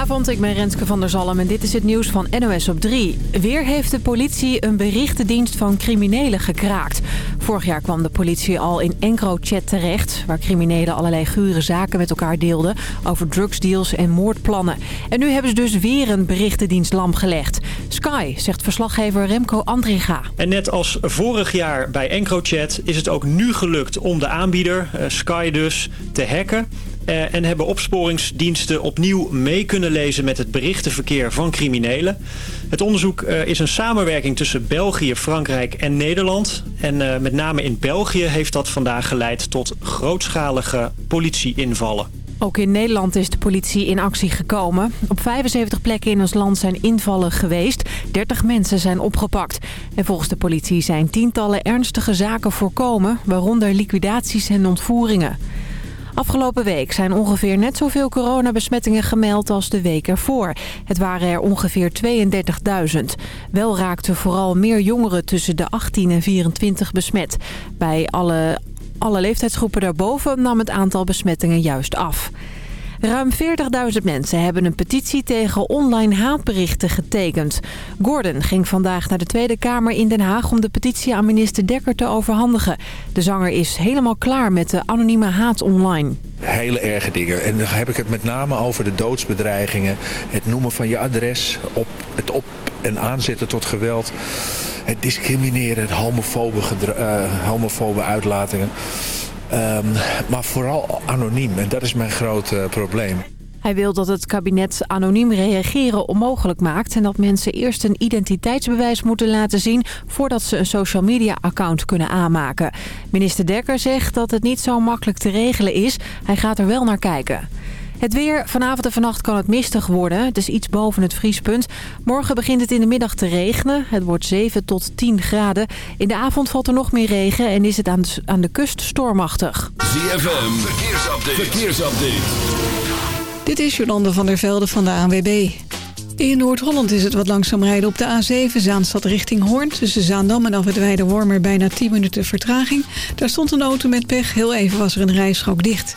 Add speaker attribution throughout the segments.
Speaker 1: Goedenavond, ik ben Renske van der Zalm en dit is het nieuws van NOS op 3. Weer heeft de politie een berichtendienst van criminelen gekraakt. Vorig jaar kwam de politie al in EncroChat terecht... waar criminelen allerlei gure zaken met elkaar deelden... over drugsdeals en moordplannen. En nu hebben ze dus weer een berichtendienst lam gelegd. Sky, zegt verslaggever Remco Andringa.
Speaker 2: En net als vorig jaar bij EncroChat is het ook nu gelukt om de aanbieder, eh, Sky dus, te hacken... Eh, en hebben opsporingsdiensten opnieuw mee kunnen lezen met het berichtenverkeer van criminelen. Het onderzoek eh, is een samenwerking tussen België, Frankrijk en Nederland. En eh, met name in België heeft dat vandaag geleid tot grootschalige politieinvallen.
Speaker 1: Ook in Nederland is de politie in actie gekomen. Op 75 plekken in ons land zijn invallen geweest. 30 mensen zijn opgepakt. En volgens de politie zijn tientallen ernstige zaken voorkomen... waaronder liquidaties en ontvoeringen. Afgelopen week zijn ongeveer net zoveel coronabesmettingen gemeld als de week ervoor. Het waren er ongeveer 32.000. Wel raakten vooral meer jongeren tussen de 18 en 24 besmet. Bij alle, alle leeftijdsgroepen daarboven nam het aantal besmettingen juist af. Ruim 40.000 mensen hebben een petitie tegen online haatberichten getekend. Gordon ging vandaag naar de Tweede Kamer in Den Haag om de petitie aan minister Dekker te overhandigen. De zanger is helemaal klaar met de anonieme haat online.
Speaker 3: Hele erge dingen. En dan heb ik het met name over de doodsbedreigingen. Het noemen van je adres, op, het op- en aanzetten tot geweld. Het discrimineren, het homofobe, uh, homofobe uitlatingen. Um, maar vooral anoniem. En dat is mijn grote probleem.
Speaker 1: Hij wil dat het kabinet anoniem reageren onmogelijk maakt... en dat mensen eerst een identiteitsbewijs moeten laten zien... voordat ze een social media account kunnen aanmaken. Minister Dekker zegt dat het niet zo makkelijk te regelen is. Hij gaat er wel naar kijken. Het weer. Vanavond en vannacht kan het mistig worden. Het is iets boven het vriespunt. Morgen begint het in de middag te regenen. Het wordt 7 tot 10 graden. In de avond valt er nog meer regen en is het aan de, aan de kust stormachtig.
Speaker 4: ZFM. Verkeersupdate. Verkeersupdate.
Speaker 5: Dit is Jolande van der Velde van de ANWB. In Noord-Holland is het wat langzaam rijden op de A7 Zaanstad richting Hoorn. Tussen Zaandam en af het Weidewormer bijna 10 minuten vertraging. Daar stond een auto met pech. Heel even was er een rijstrook dicht.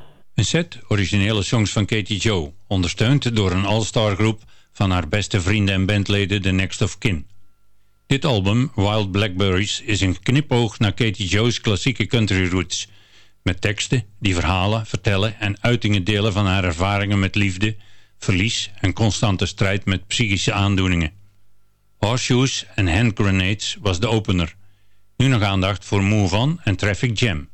Speaker 6: Een set originele songs van Katie Joe, ondersteund door een all-star groep van haar beste vrienden en bandleden The Next of Kin. Dit album, Wild Blackberries, is een knipoog naar Katie Joe's klassieke country roots... met teksten die verhalen, vertellen en uitingen delen van haar ervaringen met liefde, verlies en constante strijd met psychische aandoeningen. Horseshoes en Hand Grenades was de opener. Nu nog aandacht voor Move On en Traffic Jam.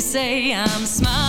Speaker 7: Say I'm smart,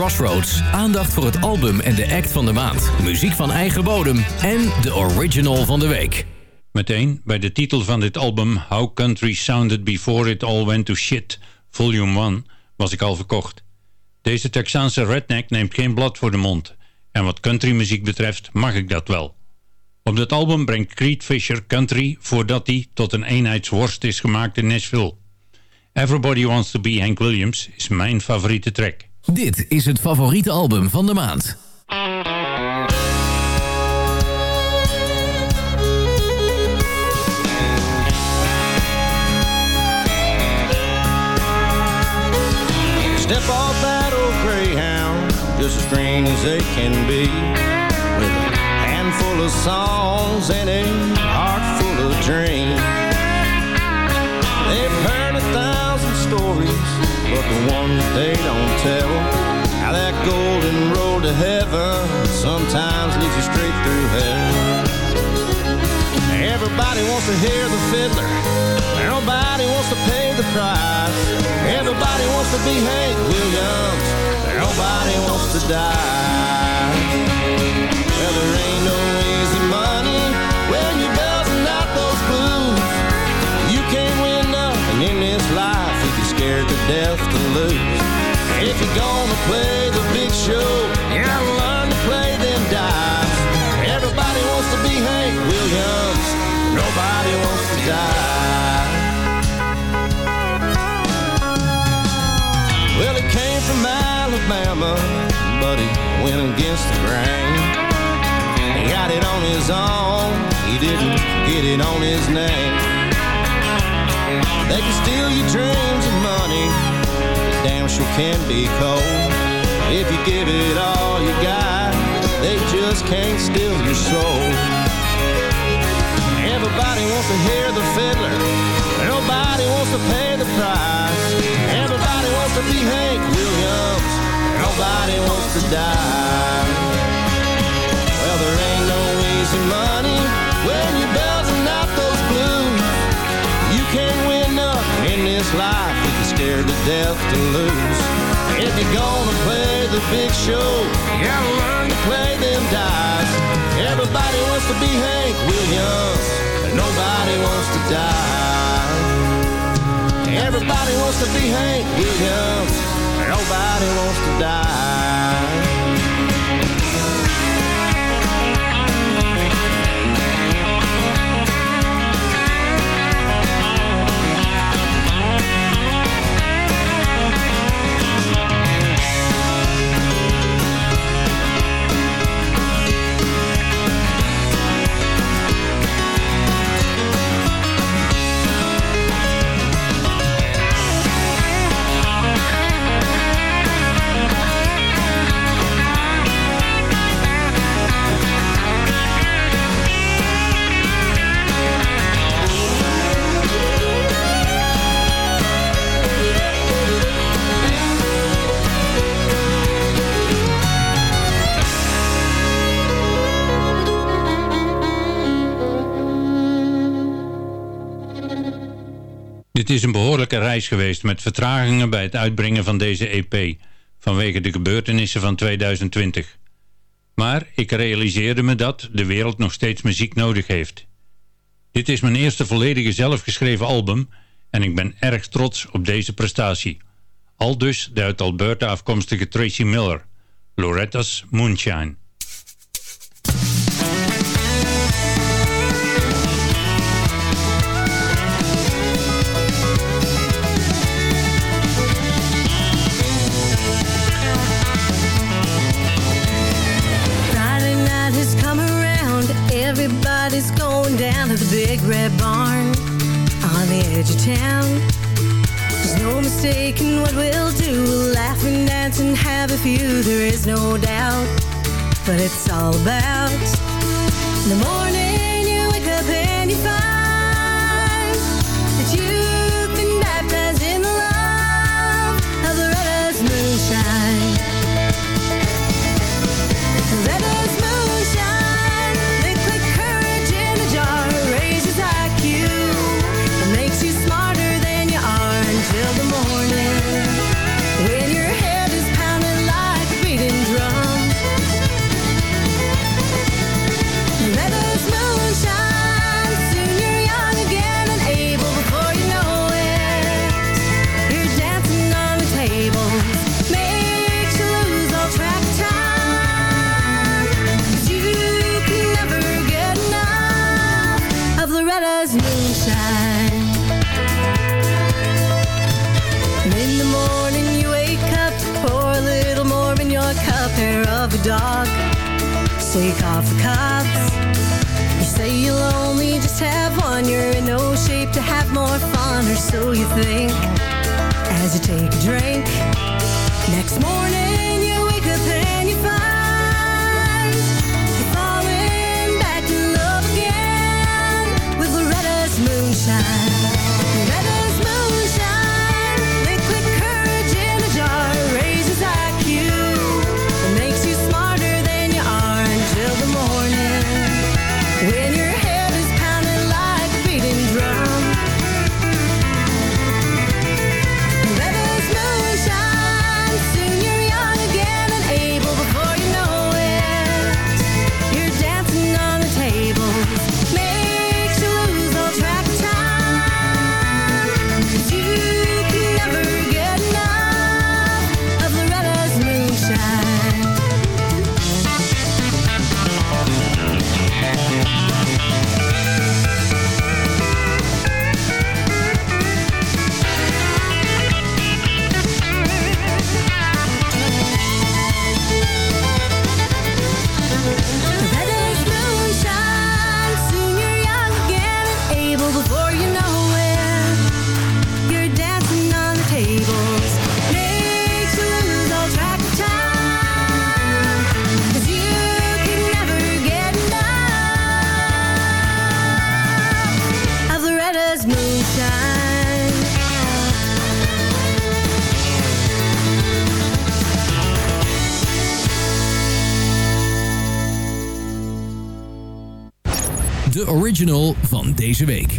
Speaker 8: Crossroads. Aandacht voor het album en de act van de maand. Muziek van eigen bodem. En de original van de week.
Speaker 6: Meteen bij de titel van dit album How Country Sounded Before It All Went to Shit, Volume 1, was ik al verkocht. Deze Texaanse redneck neemt geen blad voor de mond. En wat countrymuziek betreft mag ik dat wel. Op dit album brengt Creed Fisher country voordat hij tot een eenheidsworst is gemaakt in Nashville. Everybody Wants to Be Hank Williams is mijn favoriete track.
Speaker 8: Dit is het favoriete album van de maand.
Speaker 9: Step off that old Greyhound, just as green as they can be. With a handful of songs and a heart full of dreams. They've heard a stories, but the ones they don't tell. How that golden road to heaven sometimes leads you straight through hell. Everybody wants to hear the fiddler. Nobody wants to pay the price. Everybody wants to be Hank Williams. Nobody wants to die. Well, there ain't no scared to death to lose. If you're gonna play the big show, you gotta learn to play them dives. Everybody wants to be Hank Williams. Nobody wants to die. Well, he came from Alabama, but he went against the grain. He got it on his own, he didn't get it on his name. They can steal your dreams and money, they damn sure can be cold. If you give it all you got, they just can't steal your soul. Everybody wants to hear the fiddler. Nobody wants to pay the price. Everybody wants to be Hank Williams. Nobody wants to die. Well, there ain't no easy money life if you're scared to death to lose. If you're gonna play the big show, you gotta learn to play them dives. Everybody wants to be Hank Williams, but nobody wants to die. Everybody wants to be Hank Williams, but nobody wants to die.
Speaker 6: Dit is een behoorlijke reis geweest met vertragingen bij het uitbrengen van deze EP vanwege de gebeurtenissen van 2020. Maar ik realiseerde me dat de wereld nog steeds muziek nodig heeft. Dit is mijn eerste volledige zelfgeschreven album en ik ben erg trots op deze prestatie. Al dus de uit Alberta afkomstige Tracy Miller, Loretta's Moonshine.
Speaker 10: Down to the big red barn on the edge of town. There's no mistaking what we'll do. We'll laugh and dance and have a few. There is no doubt, but it's all about the morning you wake up and you find that you've Take off the cuffs. You say you'll only just have one. You're in no shape to have more fun, or so you think. As you take a drink, next morning you
Speaker 8: van deze week.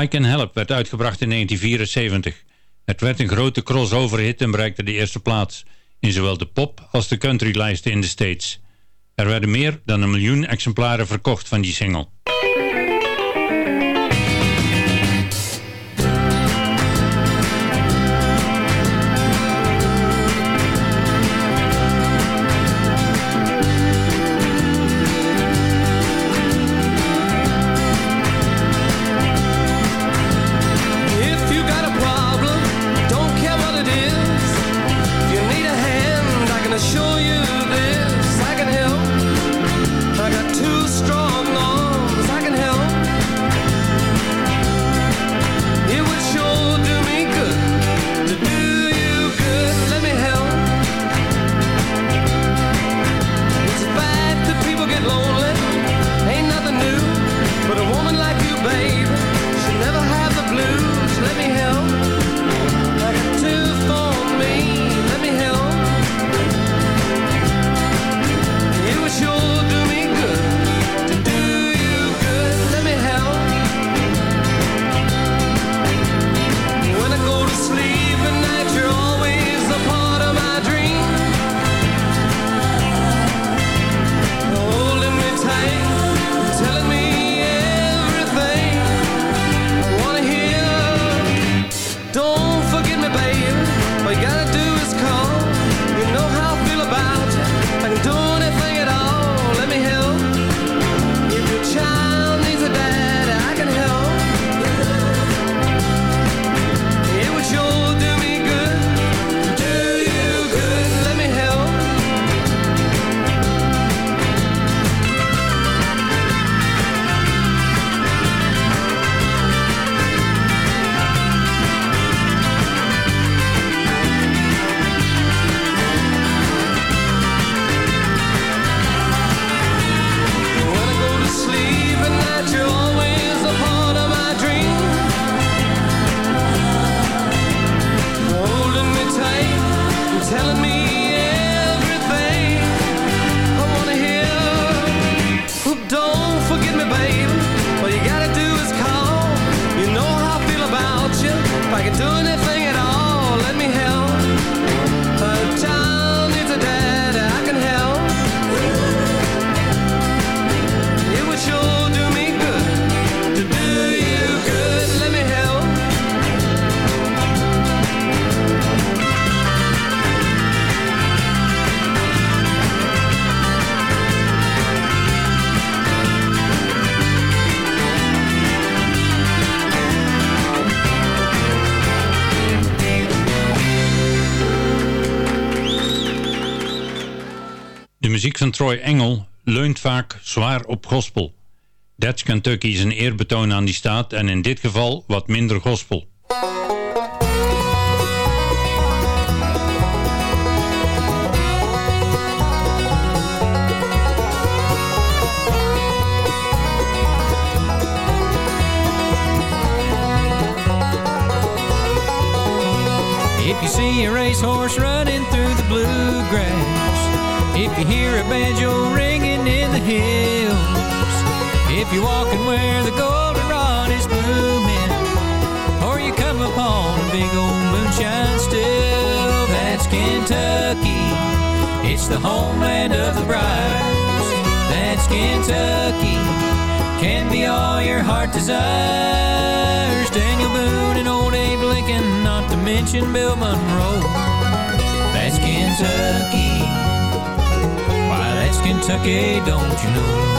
Speaker 6: I Can Help werd uitgebracht in 1974. Het werd een grote crossover hit en bereikte de eerste plaats in zowel de pop als de countrylijsten in de States. Er werden meer dan een miljoen exemplaren verkocht van die single. Troy Engel leunt vaak zwaar op gospel. That's Kentucky is een eerbetoon aan die staat en in dit geval wat minder gospel.
Speaker 11: You see a racehorse running through the bluegrass, if you hear a banjo ringing in the hills, if you're walking where the goldenrod is blooming, or you come upon a big old moonshine still, that's Kentucky. It's the homeland of the briars. That's Kentucky. Can be all your heart desires. Daniel Boone and old Abe Lincoln, not to mention Bill Monroe. That's Kentucky. That's Kentucky, don't you know?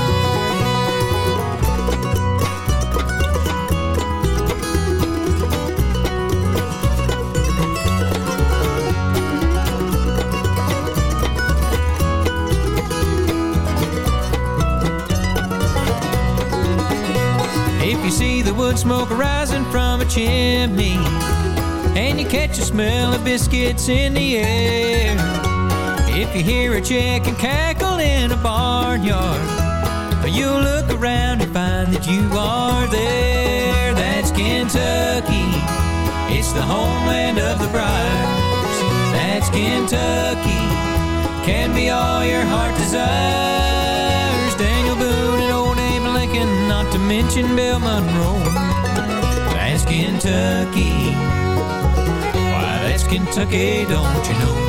Speaker 11: You see the wood smoke rising from a chimney And you catch a smell of biscuits in the air If you hear a chicken cackle in a barnyard You'll look around and find that you are there. That's Kentucky. It's the homeland of the briars That's Kentucky. Can be all your heart desires. Daniel Boone and old Abe Lincoln Not to mention Bill Monroe. That's Kentucky. Why, that's Kentucky, don't you know?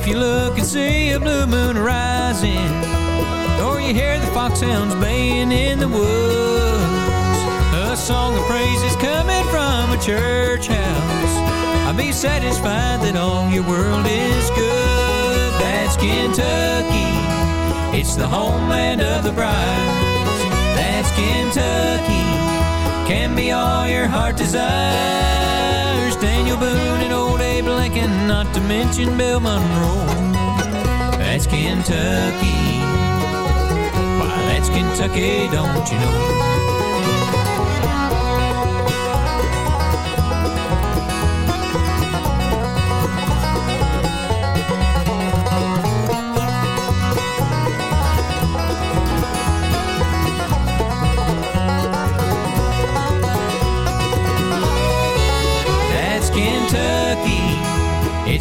Speaker 11: If you look and see a blue moon rising, or you hear the foxhounds baying in the woods, a song of praise is coming from a church house. I'll be satisfied that all your world is good. That's Kentucky. It's the homeland of the brides. That's Kentucky. Can be all your heart desires. Daniel Boone and old Abe Lincoln, not to mention Bill Monroe. That's Kentucky. Why, that's Kentucky, don't you know?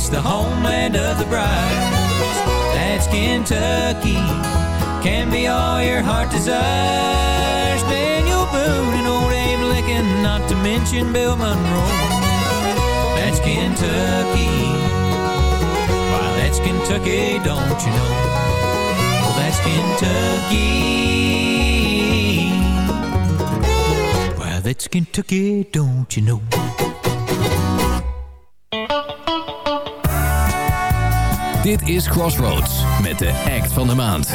Speaker 11: It's the homeland of the brides. That's Kentucky. Can be all your heart desires. Daniel Boone and old Abe Lincoln, not to mention Bill Monroe. That's Kentucky. Why, that's Kentucky, don't you know? Well, that's Kentucky. Why, that's Kentucky, don't you know?
Speaker 8: Dit is Crossroads met de act van de maand.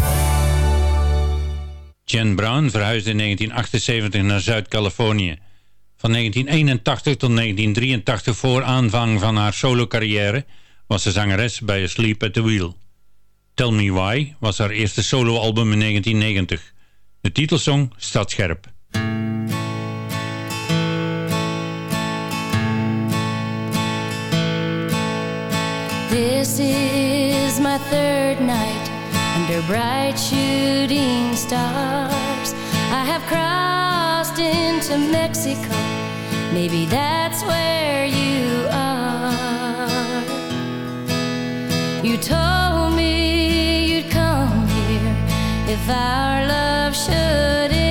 Speaker 6: Jen Brown verhuisde in 1978 naar Zuid-Californië. Van 1981 tot 1983 voor aanvang van haar solo-carrière was ze zangeres bij Asleep at the Wheel. Tell Me Why was haar eerste soloalbum in 1990. De titelsong staat scherp.
Speaker 12: This is my third night under bright shooting stars. I have crossed into Mexico. Maybe that's where you are. You told me you'd come here if our love should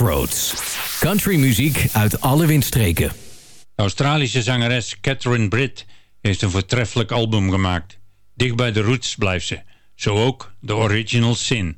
Speaker 8: Crossroads. Countrymuziek uit alle windstreken.
Speaker 6: De Australische zangeres Catherine Britt heeft een voortreffelijk album gemaakt. Dicht bij de roots blijft ze. Zo ook de Original Sin.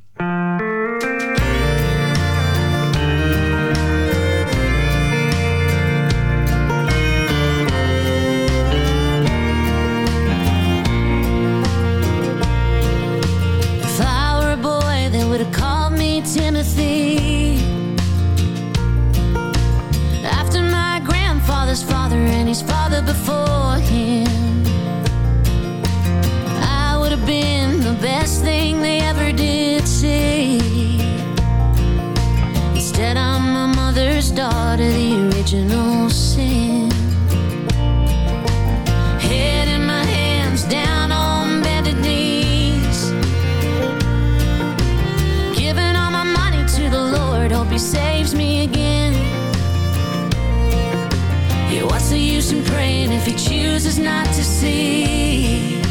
Speaker 12: Original sin. Head in my hands, down on bended knees. Giving all my money to the Lord, hope He saves me again. Yeah, what's the use in praying if He chooses not to see?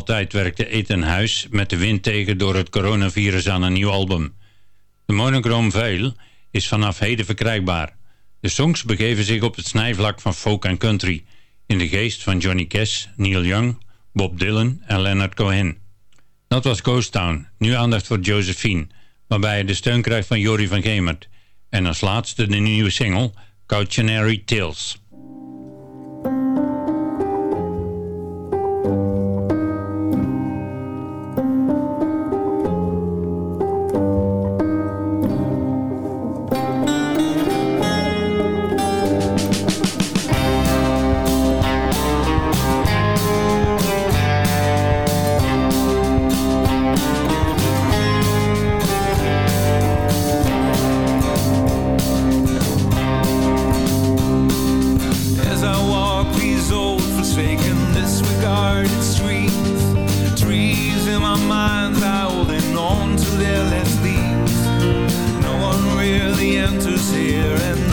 Speaker 6: Altijd werkte Ethan Huis met de wind tegen door het coronavirus aan een nieuw album. De Monochrome Veil is vanaf heden verkrijgbaar. De songs begeven zich op het snijvlak van folk en country, in de geest van Johnny Cash, Neil Young, Bob Dylan en Leonard Cohen. Dat was Ghost Town, nu aandacht voor Josephine, waarbij hij de steun krijgt van Jori van Gemert. En als laatste de nieuwe single, Cautionary Tales.
Speaker 13: minds are holding on to their last leaves. No one really enters here and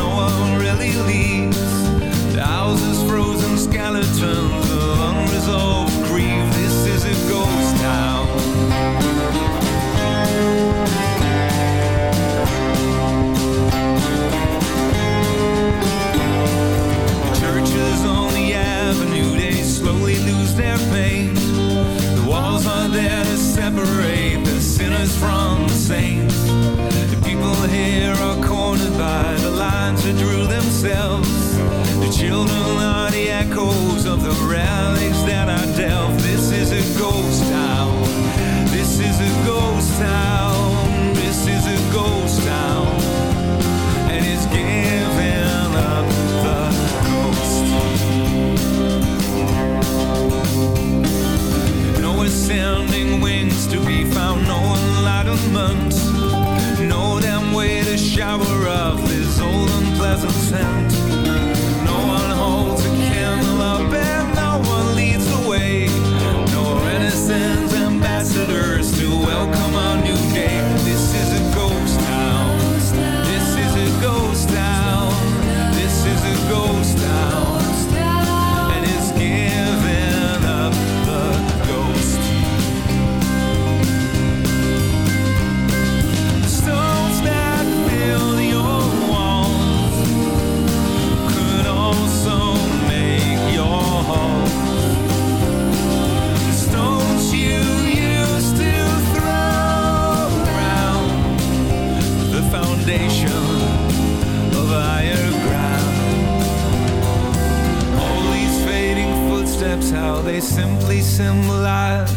Speaker 13: we simply symbolize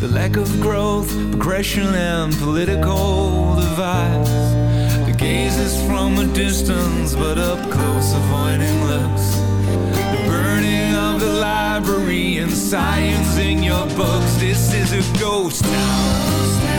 Speaker 13: the lack of growth, progression, and political divides. The gaze is from a distance, but up close, avoiding looks. The burning of the library and science in your books. This is a ghost town.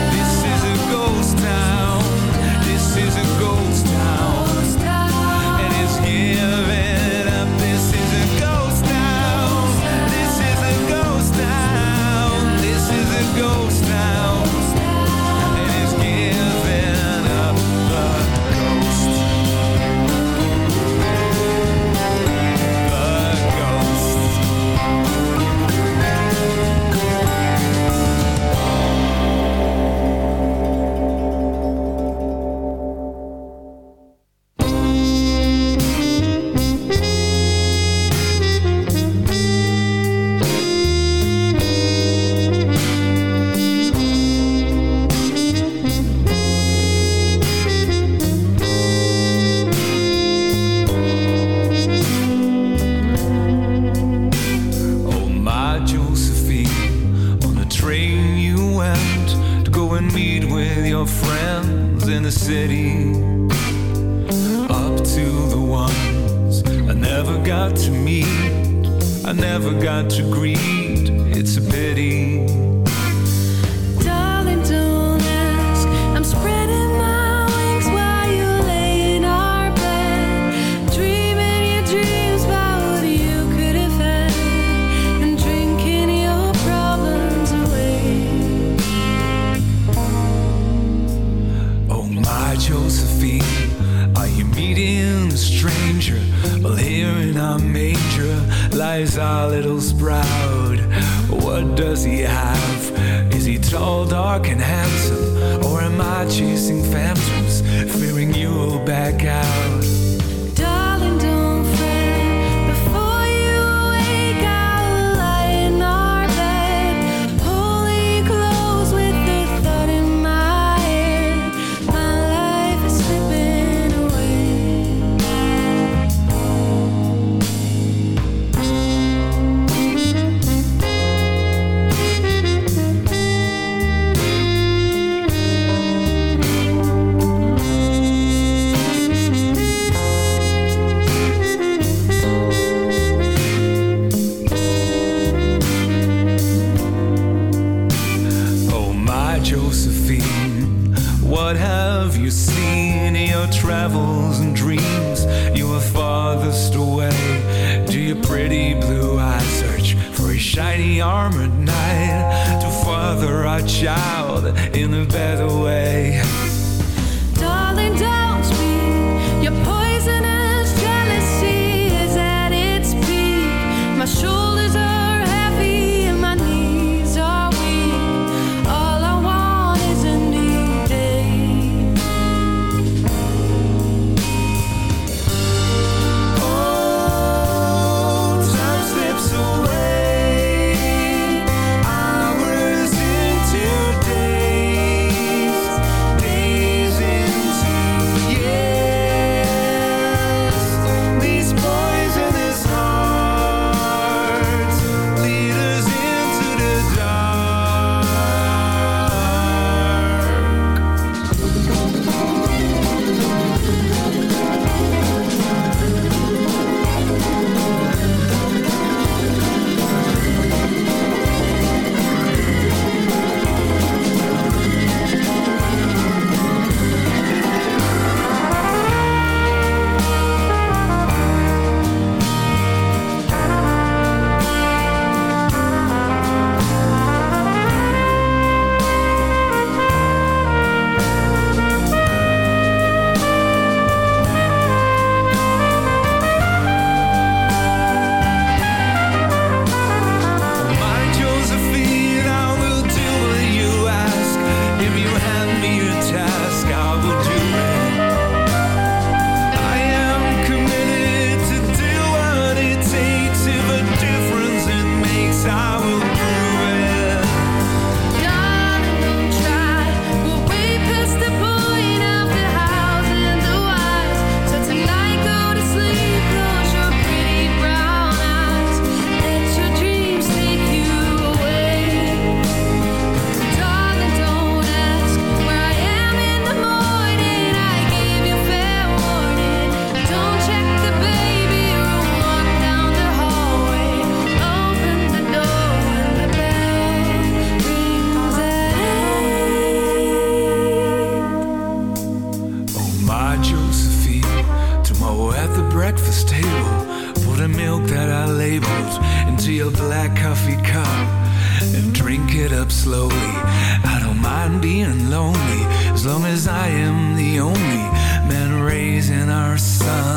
Speaker 10: eyes our
Speaker 13: little sprout. What does he have? Is he tall, dark, and handsome? Or am I chasing phantoms, fearing you will back out? feeling lonely as long as I am the only man raising our son.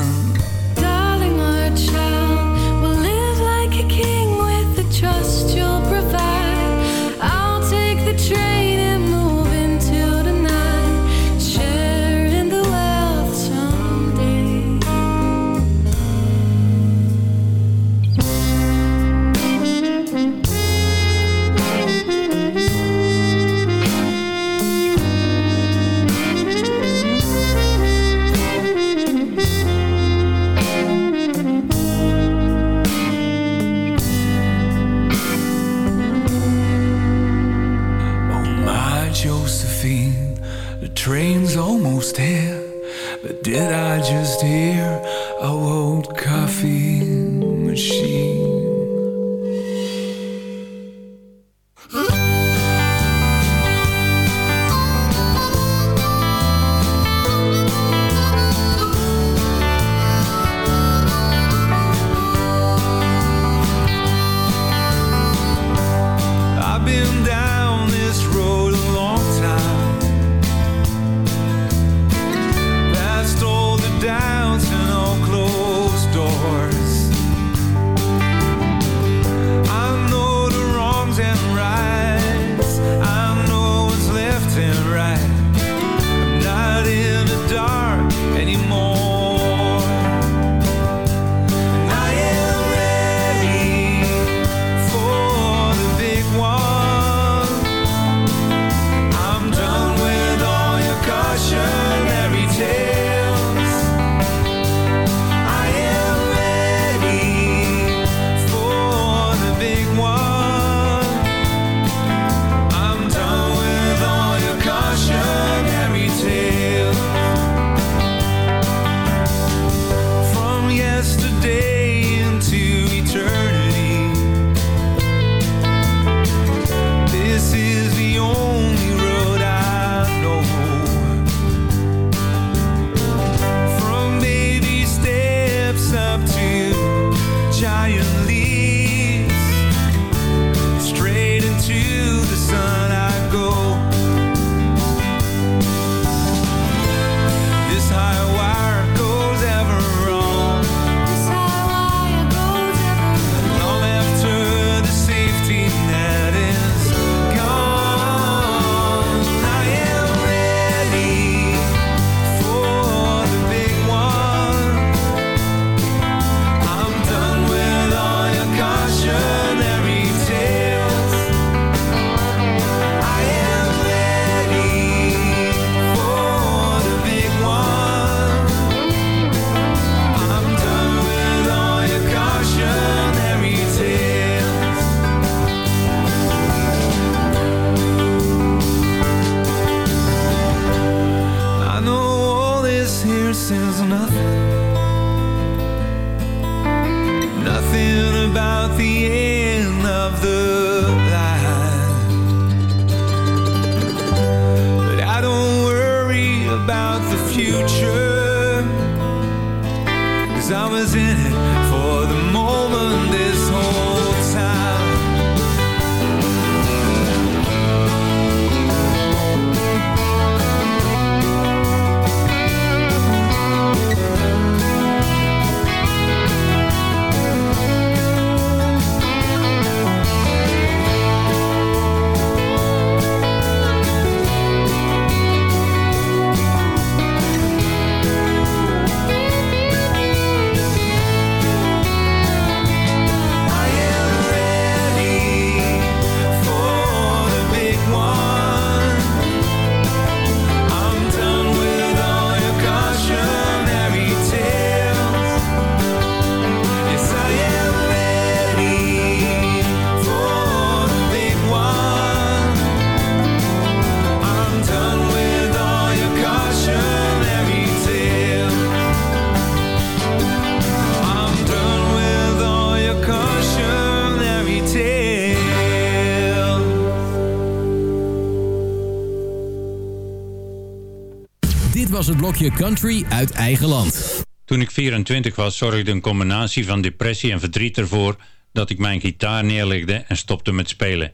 Speaker 8: Blokje Country uit eigen land.
Speaker 6: Toen ik 24 was, zorgde een combinatie van depressie en verdriet ervoor dat ik mijn gitaar neerlegde en stopte met spelen.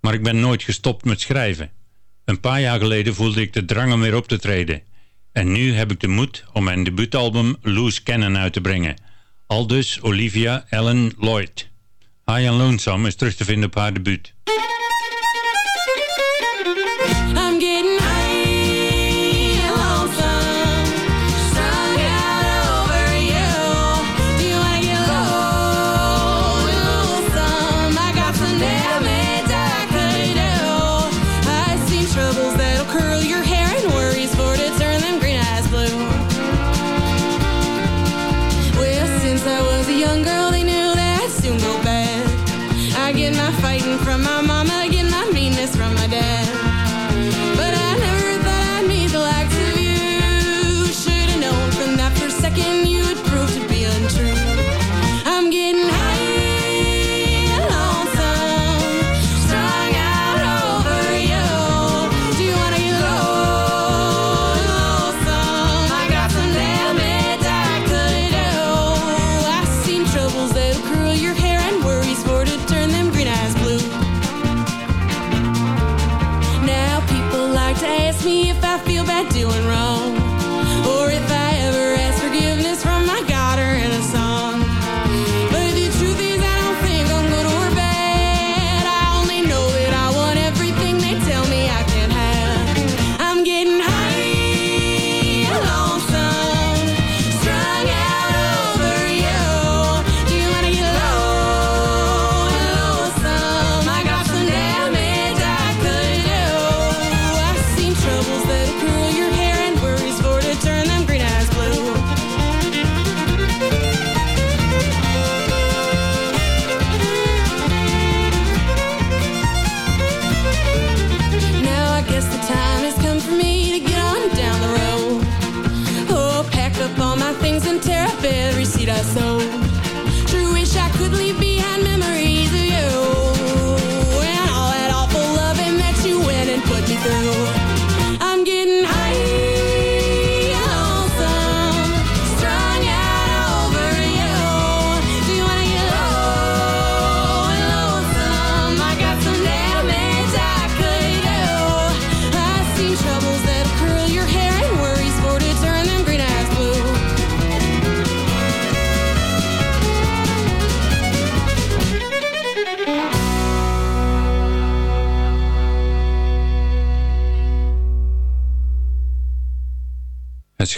Speaker 6: Maar ik ben nooit gestopt met schrijven. Een paar jaar geleden voelde ik de drang om weer op te treden. En nu heb ik de moed om mijn debuutalbum Loose Cannon uit te brengen. Aldus Olivia Ellen Lloyd. High and Lonesome is terug te vinden op haar debuut.
Speaker 14: Fighting from my mama,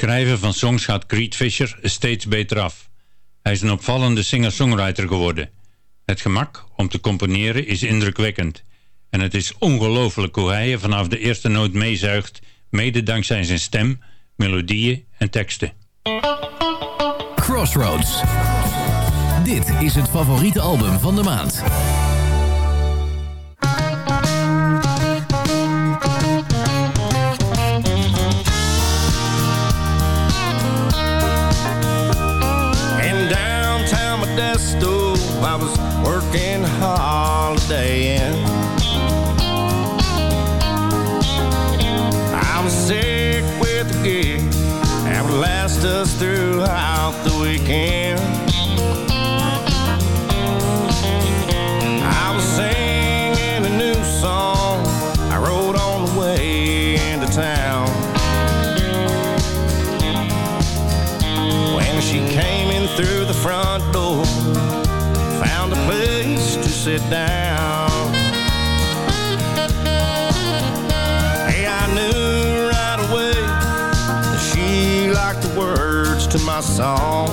Speaker 6: schrijven van songs gaat Creed Fisher steeds beter af. Hij is een opvallende singer-songwriter geworden. Het gemak om te componeren is indrukwekkend. En het is ongelooflijk hoe hij je vanaf de eerste noot meezuigt, mede dankzij zijn stem, melodieën en teksten.
Speaker 8: Crossroads. Dit is het favoriete album van de maand.
Speaker 9: Modesto, I was working holiday in. I was sick with a gig that would last us throughout the weekend. To my song.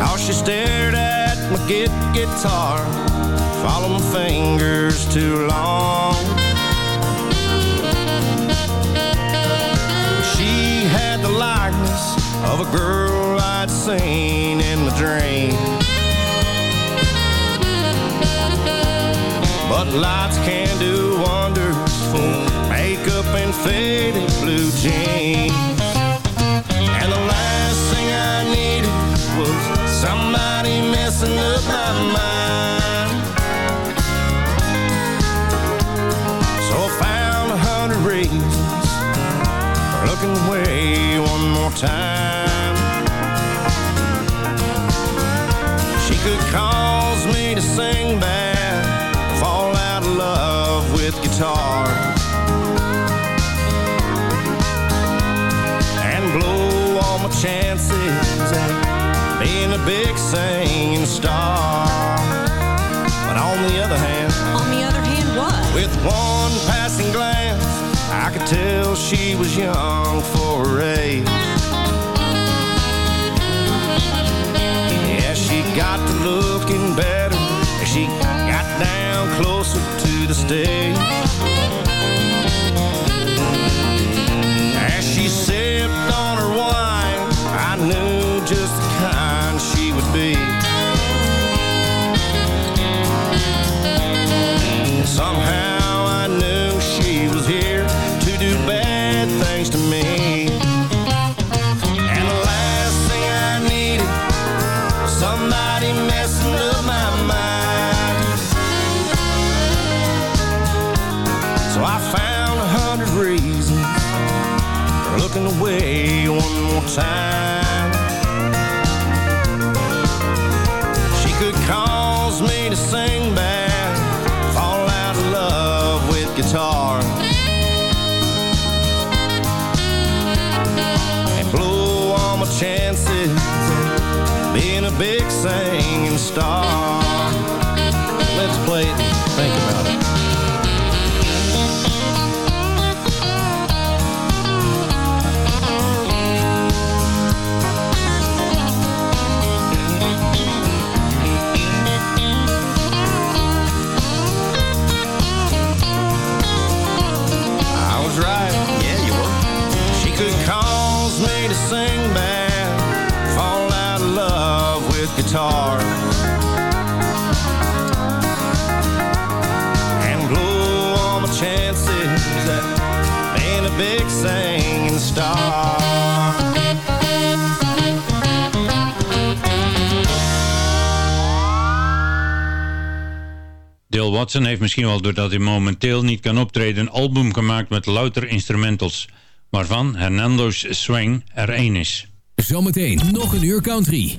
Speaker 9: How she stared at my git guitar, followed my fingers too long. She had the likeness of a girl I'd seen in my dream. But lights can do makeup and faded blue jeans. And the last thing I needed was somebody messing up my mind. So I found a hundred reasons, for looking away one more time. Chances at being a big singing star. But on the other hand,
Speaker 15: On the other hand, what?
Speaker 9: with one passing glance, I could tell she was young for her age. Yeah, she got to looking better as she got down closer to the stage. More time. She could cause me to sing bad, fall out of love with guitar.
Speaker 6: Watson heeft misschien wel doordat hij momenteel niet kan optreden... een album gemaakt met louter instrumentals... waarvan Hernando's Swing er één is.
Speaker 8: Zometeen nog een uur country.